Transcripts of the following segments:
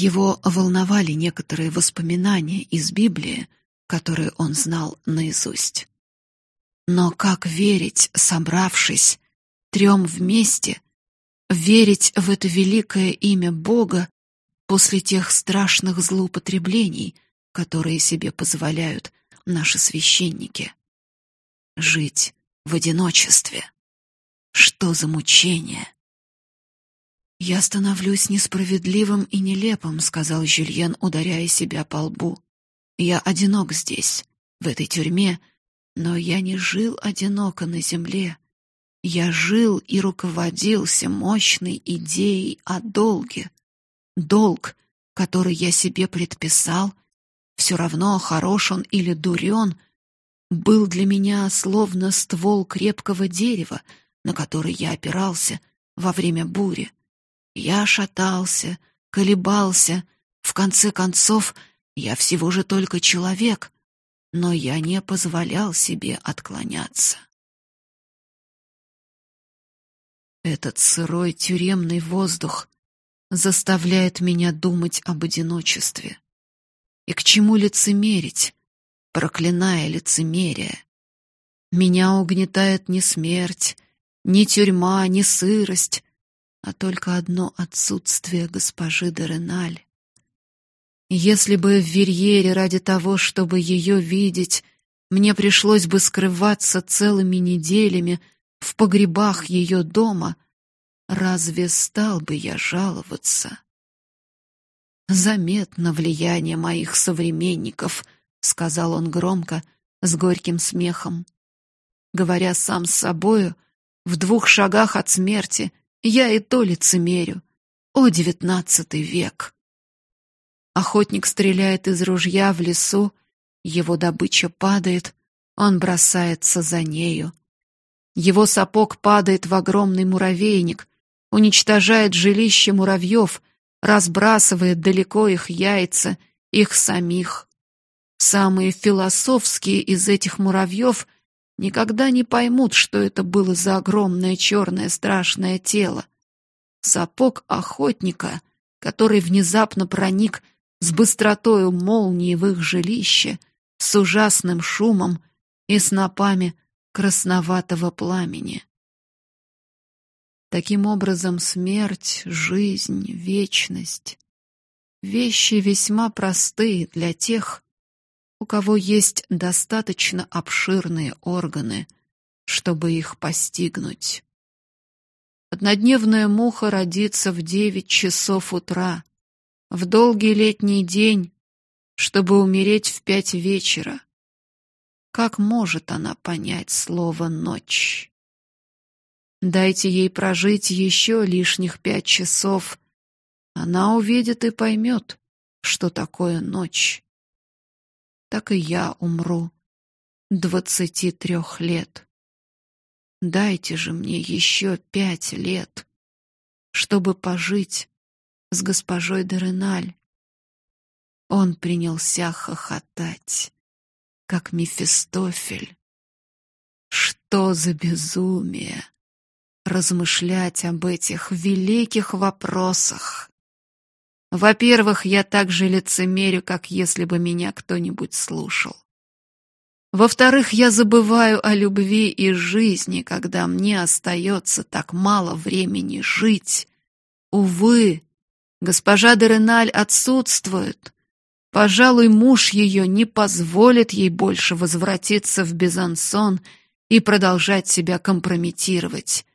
Его волновали некоторые воспоминания из Библии, которые он знал наизусть. Но как верить, собравшись, трем вместе, верить в это великое имя Бога после тех страшных злоупотреблений, которые себе позволяют наши священники? Жить в одиночестве. Что за мучение? Я становлюсь несправедливым и нелепым, сказал Жюльен, ударяя себя по лбу. Я одинок здесь, в этой тюрьме, но я не жил одиноко на земле. Я жил и руководился мощной идеей о долге. Долг, который я себе предписал, все равно хорош он или дурен, был для меня словно ствол крепкого дерева, на который я опирался во время бури. Я шатался, колебался, в конце концов, я всего же только человек, но я не позволял себе отклоняться. Этот сырой тюремный воздух заставляет меня думать об одиночестве. И к чему лицемерить, проклиная лицемерие? Меня угнетает не смерть, ни тюрьма, ни сырость, а только одно отсутствие госпожи де Реналь. Если бы в Верьере ради того, чтобы ее видеть, мне пришлось бы скрываться целыми неделями в погребах ее дома, разве стал бы я жаловаться? Заметно влияние моих современников, сказал он громко, с горьким смехом. Говоря сам с собою, в двух шагах от смерти, я и то лицемерю. О, девятнадцатый век! Охотник стреляет из ружья в лесу, его добыча падает, он бросается за нею. Его сапог падает в огромный муравейник, уничтожает жилище муравьев, разбрасывает далеко их яйца, их самих. Самые философские из этих муравьев — никогда не поймут, что это было за огромное черное страшное тело. Сапог охотника, который внезапно проник с быстротою молнии в их жилище, с ужасным шумом и снопами красноватого пламени. Таким образом, смерть, жизнь, вечность — вещи весьма простые для тех, у кого есть достаточно обширные органы, чтобы их постигнуть. Однодневная муха родится в девять часов утра, в долгий летний день, чтобы умереть в пять вечера. Как может она понять слово «ночь»? Дайте ей прожить еще лишних пять часов. Она увидит и поймет, что такое ночь так и я умру двадцати трех лет. Дайте же мне еще пять лет, чтобы пожить с госпожой Дереналь. Он принялся хохотать, как Мефистофель. Что за безумие размышлять об этих великих вопросах? Во-первых, я так же лицемерю, как если бы меня кто-нибудь слушал. Во-вторых, я забываю о любви и жизни, когда мне остается так мало времени жить. Увы, госпожа Дереналь отсутствует. Пожалуй, муж ее не позволит ей больше возвратиться в Безансон и продолжать себя компрометировать.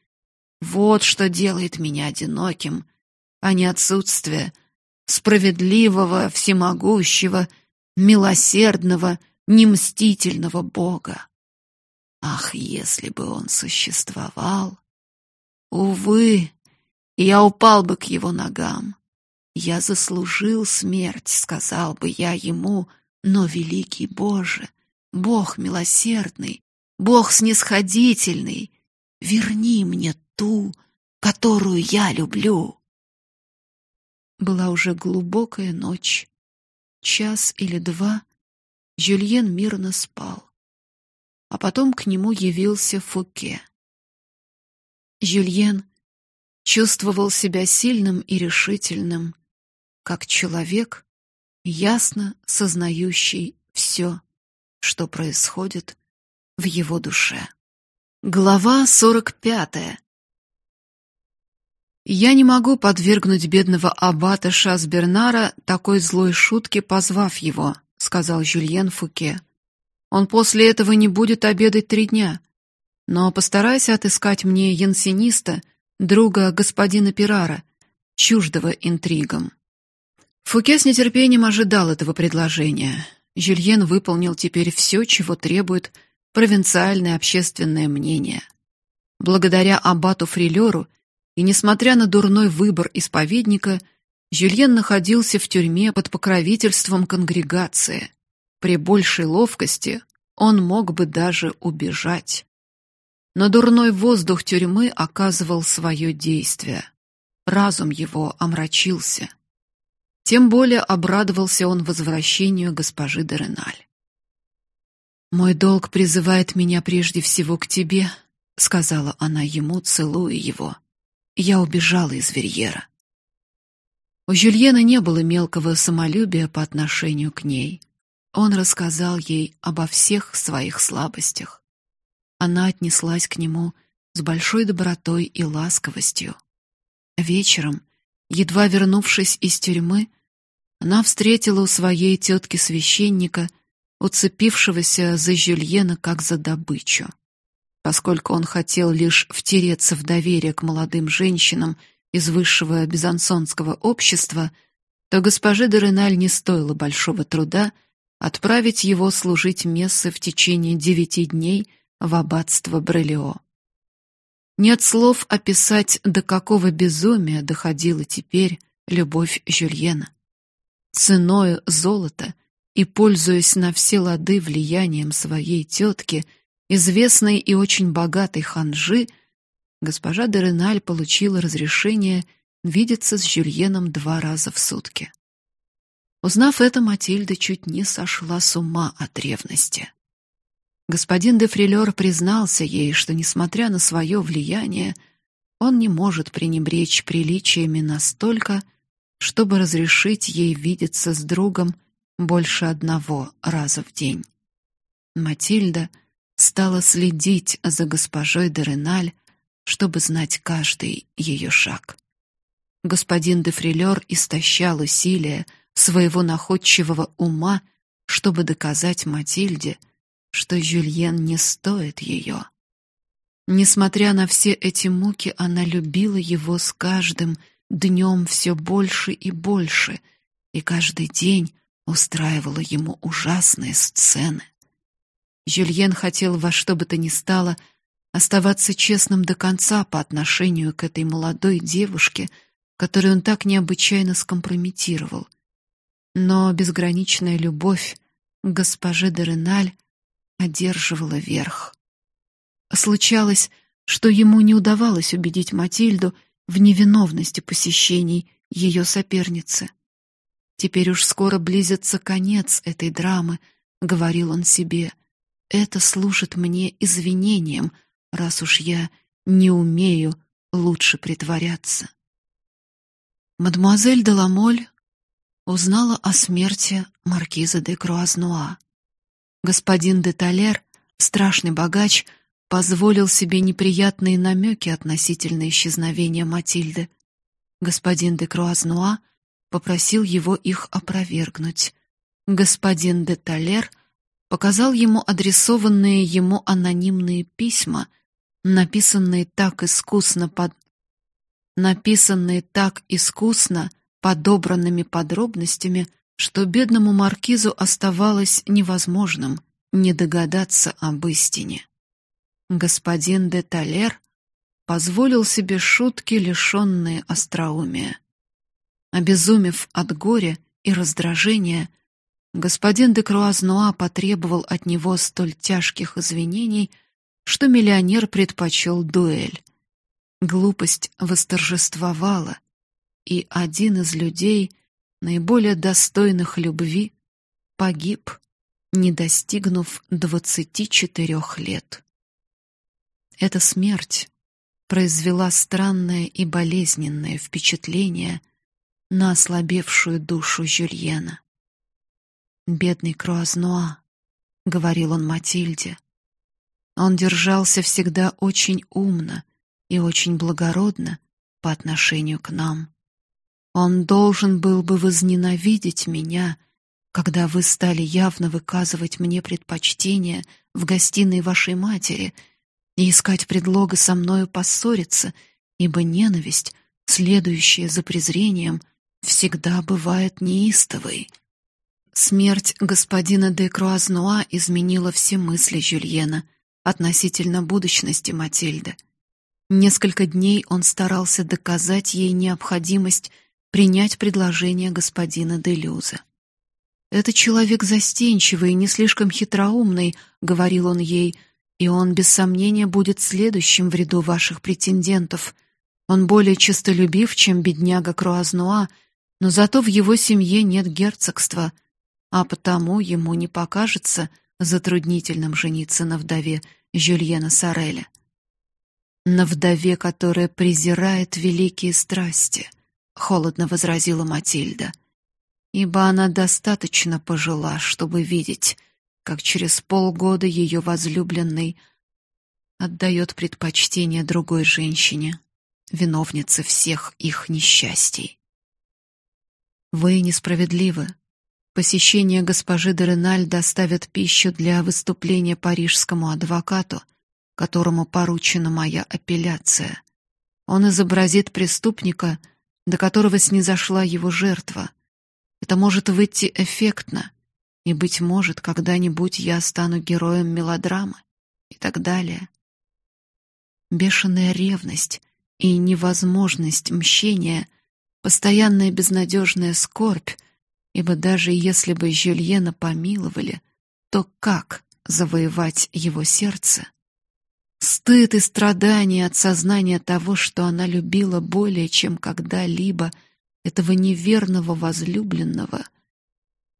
Вот что делает меня одиноким, а не отсутствие — справедливого, всемогущего, милосердного, немстительного Бога. Ах, если бы он существовал! Увы, я упал бы к его ногам. Я заслужил смерть, сказал бы я ему, но великий Боже, Бог милосердный, Бог снисходительный, верни мне ту, которую я люблю. Была уже глубокая ночь. Час или два Жюльен мирно спал. А потом к нему явился Фуке. Жюльен чувствовал себя сильным и решительным, как человек, ясно сознающий все, что происходит в его душе. Глава сорок пятая. Я не могу подвергнуть бедного аббата Шасбернара такой злой шутке, позвав его, сказал Жюльен Фуке. Он после этого не будет обедать три дня. Но постарайся отыскать мне янсениста, друга господина Пирара, чуждого интригам. Фуке с нетерпением ожидал этого предложения. Жюльен выполнил теперь все, чего требует провинциальное общественное мнение. Благодаря аббату Фрилеру и несмотря на дурной выбор исповедника, Жюльен находился в тюрьме под покровительством конгрегации. При большей ловкости он мог бы даже убежать. Но дурной воздух тюрьмы оказывал свое действие. Разум его омрачился. Тем более обрадовался он возвращению госпожи де Реналь. Мой долг призывает меня прежде всего к тебе, сказала она ему, целуя его. Я убежала из Верьера. У Жюльена не было мелкого самолюбия по отношению к ней. Он рассказал ей обо всех своих слабостях. Она отнеслась к нему с большой добротой и ласковостью. Вечером, едва вернувшись из тюрьмы, она встретила у своей тетки священника, уцепившегося за Жюльена как за добычу поскольку он хотел лишь втереться в доверие к молодым женщинам из высшего безансонского общества, то госпоже де Реналь не стоило большого труда отправить его служить мессы в течение девяти дней в аббатство Брелио. Нет слов описать, до какого безумия доходила теперь любовь Жюльена. Ценою золота и пользуясь на все лады влиянием своей тетки, известной и очень богатой ханжи, госпожа де Реналь получила разрешение видеться с Жюльеном два раза в сутки. Узнав это, Матильда чуть не сошла с ума от ревности. Господин де Фрилер признался ей, что несмотря на свое влияние, он не может пренебречь приличиями настолько, чтобы разрешить ей видеться с другом больше одного раза в день. Матильда стала следить за госпожой де Реналь, чтобы знать каждый ее шаг. Господин де Фрилер истощал усилия своего находчивого ума, чтобы доказать Матильде, что Жюльен не стоит ее. Несмотря на все эти муки, она любила его с каждым днем все больше и больше, и каждый день устраивала ему ужасные сцены. Жюльен хотел во что бы то ни стало оставаться честным до конца по отношению к этой молодой девушке, которую он так необычайно скомпрометировал. Но безграничная любовь к госпоже де Реналь одерживала верх. Случалось, что ему не удавалось убедить Матильду в невиновности посещений ее соперницы. Теперь уж скоро близится конец этой драмы, говорил он себе. Это служит мне извинением, раз уж я не умею лучше притворяться. Мадемуазель де Ламоль узнала о смерти маркиза де Круазнуа. Господин де Талер, страшный богач, позволил себе неприятные намеки относительно исчезновения Матильды. Господин де Круазнуа попросил его их опровергнуть. Господин де Талер — показал ему адресованные ему анонимные письма, написанные так искусно под написанные так искусно подобранными подробностями, что бедному маркизу оставалось невозможным не догадаться об истине. Господин де Талер позволил себе шутки, лишенные остроумия. Обезумев от горя и раздражения, господин де Круазнуа потребовал от него столь тяжких извинений, что миллионер предпочел дуэль. Глупость восторжествовала, и один из людей, наиболее достойных любви, погиб, не достигнув двадцати четырех лет. Эта смерть произвела странное и болезненное впечатление на ослабевшую душу Жюльена. Бедный Круазнуа, говорил он Матильде. Он держался всегда очень умно и очень благородно по отношению к нам. Он должен был бы возненавидеть меня, когда вы стали явно выказывать мне предпочтение в гостиной вашей матери и искать предлога со мною поссориться, ибо ненависть, следующая за презрением, всегда бывает неистовой. Смерть господина де Круазнуа изменила все мысли Жюльена относительно будущности Матильды. Несколько дней он старался доказать ей необходимость принять предложение господина де Люза. «Это человек застенчивый и не слишком хитроумный», — говорил он ей, «и он, без сомнения, будет следующим в ряду ваших претендентов. Он более честолюбив, чем бедняга Круазнуа, но зато в его семье нет герцогства» а потому ему не покажется затруднительным жениться на вдове Жюльена Сареля. На вдове, которая презирает великие страсти, холодно возразила Матильда, ибо она достаточно пожила, чтобы видеть, как через полгода ее возлюбленный отдает предпочтение другой женщине, виновнице всех их несчастий. Вы несправедливы, Посещение госпожи де Реналь доставит пищу для выступления парижскому адвокату, которому поручена моя апелляция. Он изобразит преступника, до которого снизошла его жертва. Это может выйти эффектно, и быть может, когда-нибудь я стану героем мелодрамы и так далее. Бешеная ревность и невозможность мщения, постоянная безнадежная скорбь ибо даже если бы Жюльена помиловали, то как завоевать его сердце? Стыд и страдания от сознания того, что она любила более, чем когда-либо этого неверного возлюбленного,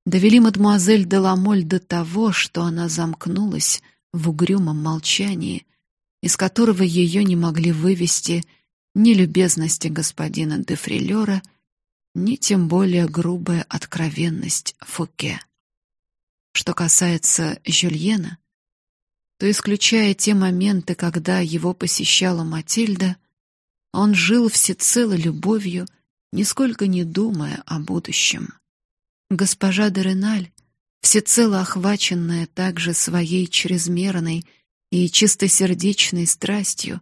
довели мадемуазель де Ламоль до того, что она замкнулась в угрюмом молчании, из которого ее не могли вывести ни любезности господина де Фрилера, ни тем более грубая откровенность Фуке. Что касается Жюльена, то исключая те моменты, когда его посещала Матильда, он жил всецело любовью, нисколько не думая о будущем. Госпожа де Реналь, всецело охваченная также своей чрезмерной и чистосердечной страстью,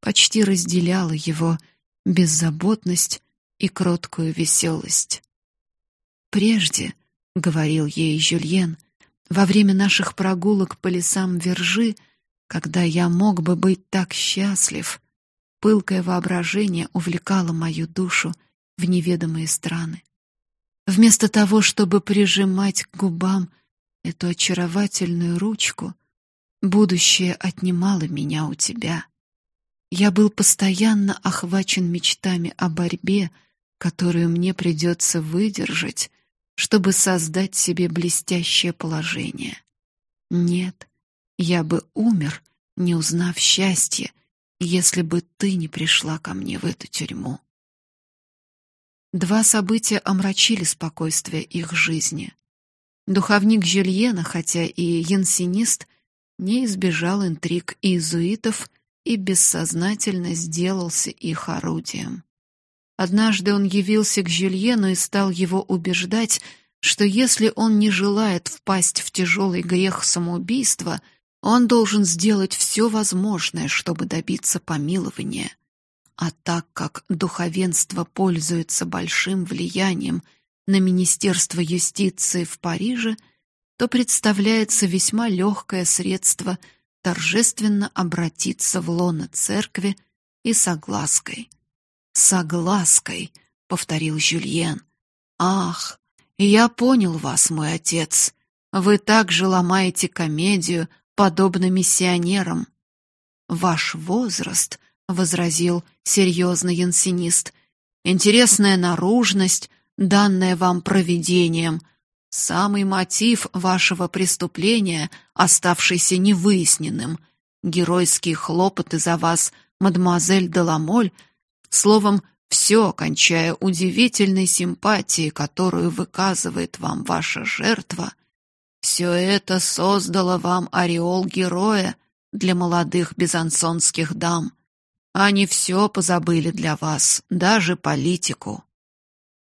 почти разделяла его беззаботность и кроткую веселость. Прежде, говорил ей Жюльен, во время наших прогулок по лесам Вержи, когда я мог бы быть так счастлив, пылкое воображение увлекало мою душу в неведомые страны. Вместо того, чтобы прижимать к губам эту очаровательную ручку, будущее отнимало меня у тебя. Я был постоянно охвачен мечтами о борьбе, которую мне придется выдержать, чтобы создать себе блестящее положение. Нет, я бы умер, не узнав счастья, если бы ты не пришла ко мне в эту тюрьму. Два события омрачили спокойствие их жизни. Духовник Жюльена, хотя и янсенист, не избежал интриг иезуитов и бессознательно сделался их орудием. Однажды он явился к Жюльену и стал его убеждать, что если он не желает впасть в тяжелый грех самоубийства, он должен сделать все возможное, чтобы добиться помилования. А так как духовенство пользуется большим влиянием на Министерство юстиции в Париже, то представляется весьма легкое средство торжественно обратиться в лоно церкви и соглаской. Соглаской, повторил Жюльен. Ах, я понял вас, мой отец. Вы также ломаете комедию, подобно миссионерам. Ваш возраст, возразил серьезно янсенист, интересная наружность, данная вам провидением, самый мотив вашего преступления, оставшийся невыясненным, геройские хлопоты за вас, мадемуазель де Ламоль, Словом, Все, кончая удивительной симпатией, которую выказывает вам ваша жертва, все это создало вам ореол героя для молодых безансонских дам. Они все позабыли для вас, даже политику.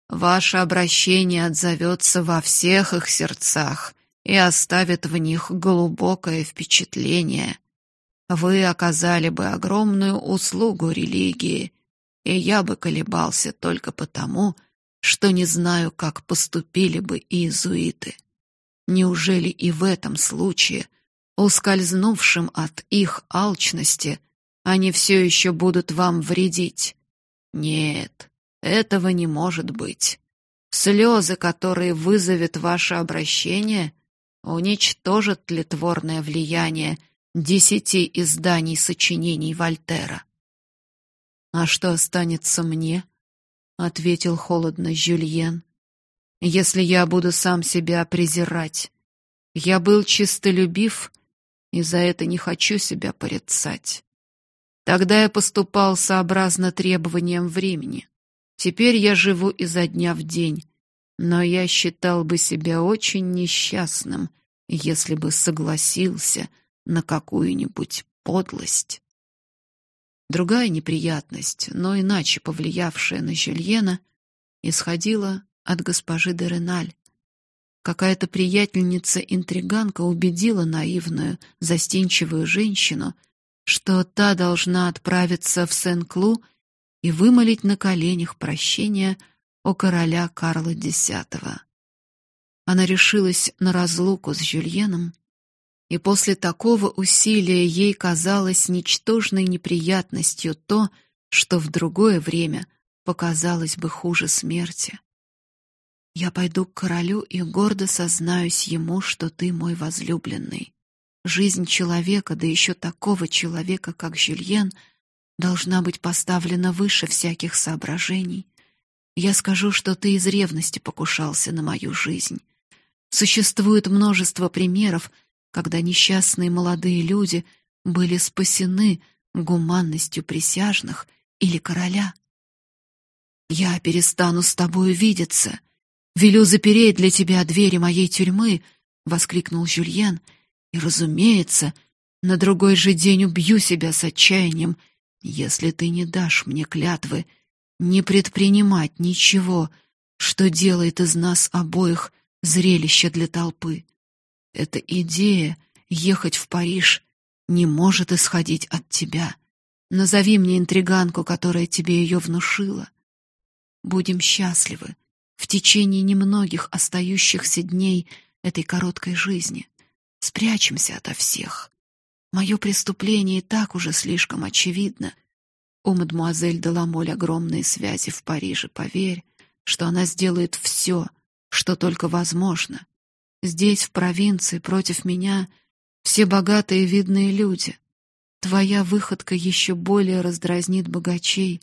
Ваше обращение отзовется во всех их сердцах и оставит в них глубокое впечатление. Вы оказали бы огромную услугу религии, и я бы колебался только потому, что не знаю, как поступили бы иезуиты. Неужели и в этом случае, ускользнувшим от их алчности, они все еще будут вам вредить? Нет, этого не может быть. Слезы, которые вызовет ваше обращение, уничтожат тлетворное влияние десяти изданий сочинений Вольтера. А что останется мне? ответил холодно Жюльен. Если я буду сам себя презирать, я был чистолюбив и за это не хочу себя порицать. Тогда я поступал сообразно требованиям времени. Теперь я живу изо дня в день, но я считал бы себя очень несчастным, если бы согласился на какую-нибудь подлость. Другая неприятность, но иначе повлиявшая на Жюльена, исходила от госпожи де Реналь. Какая-то приятельница-интриганка убедила наивную, застенчивую женщину, что та должна отправиться в Сен-Клу и вымолить на коленях прощения у короля Карла X. Она решилась на разлуку с Жюльеном, и после такого усилия ей казалось ничтожной неприятностью то, что в другое время показалось бы хуже смерти. Я пойду к королю и гордо сознаюсь ему, что ты мой возлюбленный. Жизнь человека, да еще такого человека, как Жюльен, должна быть поставлена выше всяких соображений. Я скажу, что ты из ревности покушался на мою жизнь. Существует множество примеров, когда несчастные молодые люди были спасены гуманностью присяжных или короля. Я перестану с тобою видеться, велю запереть для тебя двери моей тюрьмы, воскликнул Жюльен. И, разумеется, на другой же день убью себя с отчаянием, если ты не дашь мне клятвы не предпринимать ничего, что делает из нас обоих зрелище для толпы. Эта идея ехать в Париж не может исходить от тебя. Назови мне интриганку, которая тебе ее внушила. Будем счастливы в течение немногих остающихся дней этой короткой жизни. Спрячемся ото всех. Мое преступление и так уже слишком очевидно. У мадемуазель де Ламоль огромные связи в Париже, поверь, что она сделает все, что только возможно. Здесь, в провинции, против меня все богатые видные люди. Твоя выходка еще более раздразнит богачей,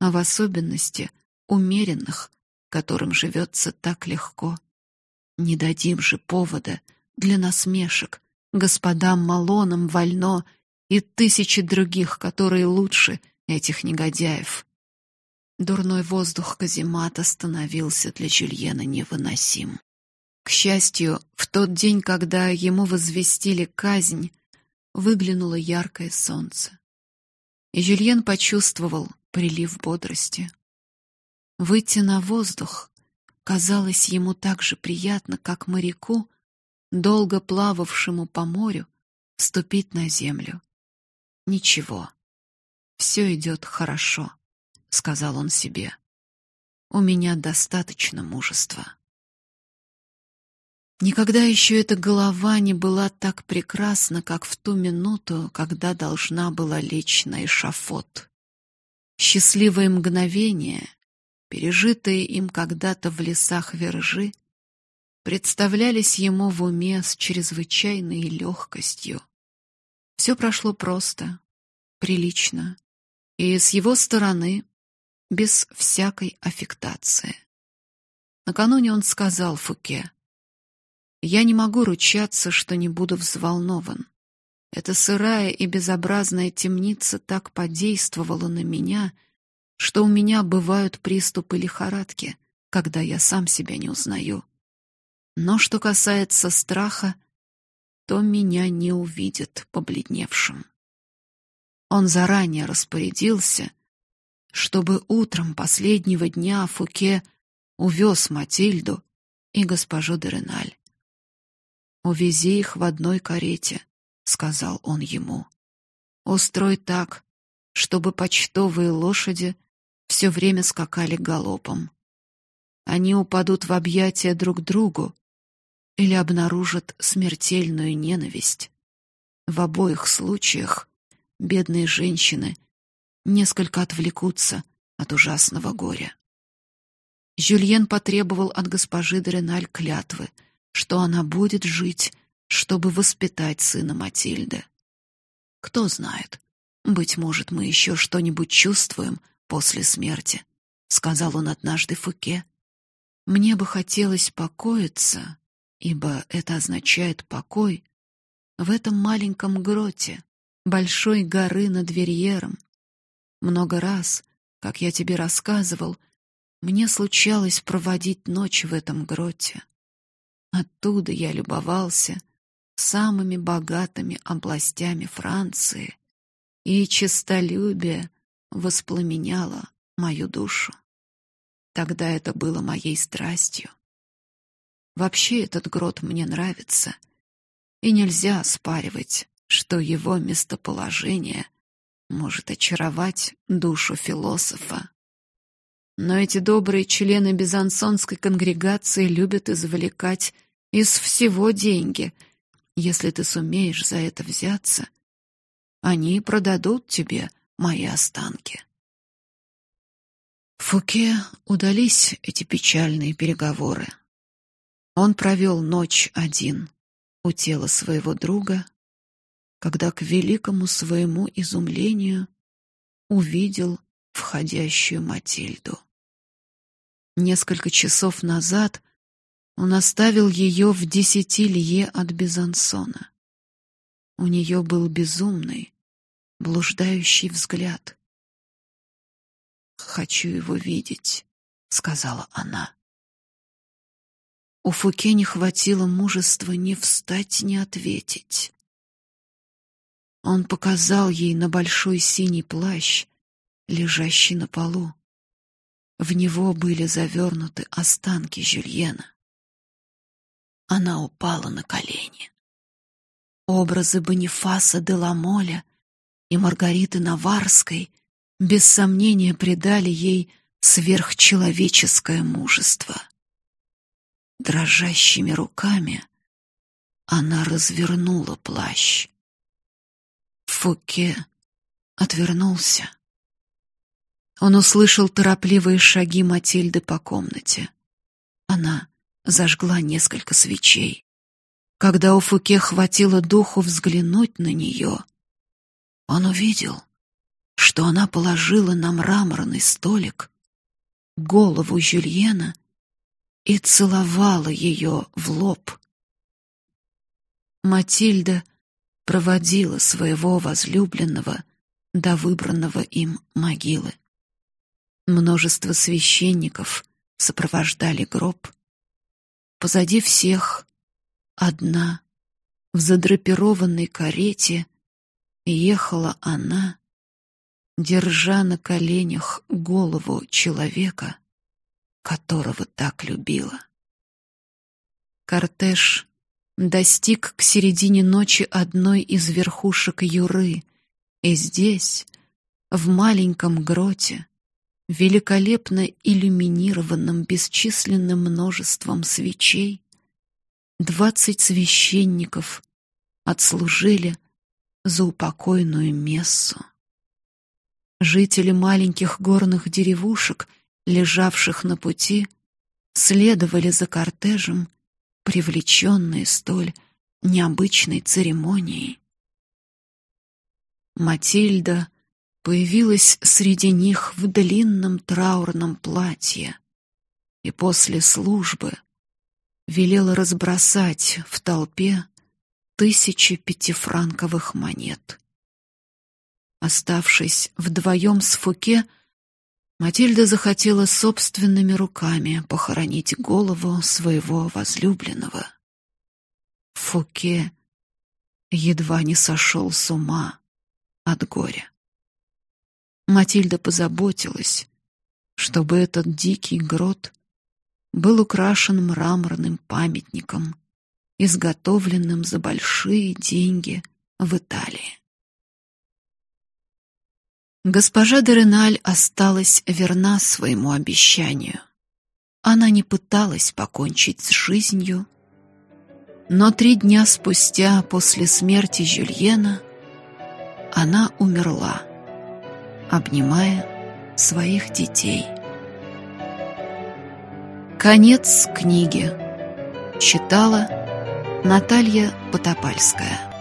а в особенности умеренных, которым живется так легко. Не дадим же повода для насмешек господам Малонам, Вально и тысячи других, которые лучше этих негодяев. Дурной воздух каземата становился для Жюльена невыносим. К счастью, в тот день, когда ему возвестили казнь, выглянуло яркое солнце. И Жюльен почувствовал прилив бодрости. Выйти на воздух казалось ему так же приятно, как моряку, долго плававшему по морю, ступить на землю. Ничего. все идет хорошо, сказал он себе. У меня достаточно мужества. Никогда еще эта голова не была так прекрасна, как в ту минуту, когда должна была лечь на эшафот. Счастливое мгновение, пережитые им когда-то в лесах Вержи, представлялись ему в уме с чрезвычайной легкостью. Все прошло просто, прилично, и с его стороны без всякой аффектации. Накануне он сказал Фуке: я не могу ручаться, что не буду взволнован. Эта сырая и безобразная темница так подействовала на меня, что у меня бывают приступы лихорадки, когда я сам себя не узнаю. Но что касается страха, то меня не увидят побледневшим. Он заранее распорядился, чтобы утром последнего дня Фуке увез Матильду и госпожу Дереналь. «Увези их в одной карете», — сказал он ему. «Устрой так, чтобы почтовые лошади все время скакали галопом. Они упадут в объятия друг другу или обнаружат смертельную ненависть. В обоих случаях бедные женщины несколько отвлекутся от ужасного горя. Жюльен потребовал от госпожи Дреналь клятвы, что она будет жить, чтобы воспитать сына Матильды. Кто знает, быть может, мы еще что-нибудь чувствуем после смерти, сказал он однажды Фуке. Мне бы хотелось покоиться, ибо это означает покой в этом маленьком гроте, большой горы над Верьером. Много раз, как я тебе рассказывал, мне случалось проводить ночь в этом гроте. Оттуда я любовался самыми богатыми областями Франции, и честолюбие воспламеняло мою душу. Тогда это было моей страстью. Вообще этот грот мне нравится, и нельзя оспаривать, что его местоположение может очаровать душу философа. Но эти добрые члены Безансонской конгрегации любят извлекать из всего деньги. Если ты сумеешь за это взяться, они продадут тебе мои останки. Фуке удались эти печальные переговоры. Он провел ночь один у тела своего друга, когда к великому своему изумлению увидел входящую Матильду. Несколько часов назад он оставил ее в десяти лье от Безансона. У нее был безумный, блуждающий взгляд. «Хочу его видеть», — сказала она. У Фуке не хватило мужества ни встать, ни ответить. Он показал ей на большой синий плащ, лежащий на полу. В него были завернуты останки Жюльена. Она упала на колени. Образы Бонифаса де Ламоля и Маргариты Наварской без сомнения придали ей сверхчеловеческое мужество. Дрожащими руками она развернула плащ. Фуке отвернулся. Он услышал торопливые шаги Матильды по комнате. Она зажгла несколько свечей. Когда у Фуке хватило духу взглянуть на нее, он увидел, что она положила на мраморный столик голову Жюльена и целовала ее в лоб. Матильда проводила своего возлюбленного до выбранного им могилы. Множество священников сопровождали гроб. Позади всех одна в задрапированной карете ехала она, держа на коленях голову человека, которого так любила. Кортеж достиг к середине ночи одной из верхушек Юры, и здесь, в маленьком гроте, великолепно иллюминированном бесчисленным множеством свечей, двадцать священников отслужили за упокойную мессу. Жители маленьких горных деревушек, лежавших на пути, следовали за кортежем, привлеченные столь необычной церемонией. Матильда появилась среди них в длинном траурном платье и после службы велела разбросать в толпе тысячи пятифранковых монет. Оставшись вдвоем с Фуке, Матильда захотела собственными руками похоронить голову своего возлюбленного. Фуке едва не сошел с ума от горя. Матильда позаботилась, чтобы этот дикий грот был украшен мраморным памятником, изготовленным за большие деньги в Италии. Госпожа Дереналь осталась верна своему обещанию. Она не пыталась покончить с жизнью, но три дня спустя после смерти Жюльена она умерла, обнимая своих детей. Конец книги. Читала Наталья Потопальская.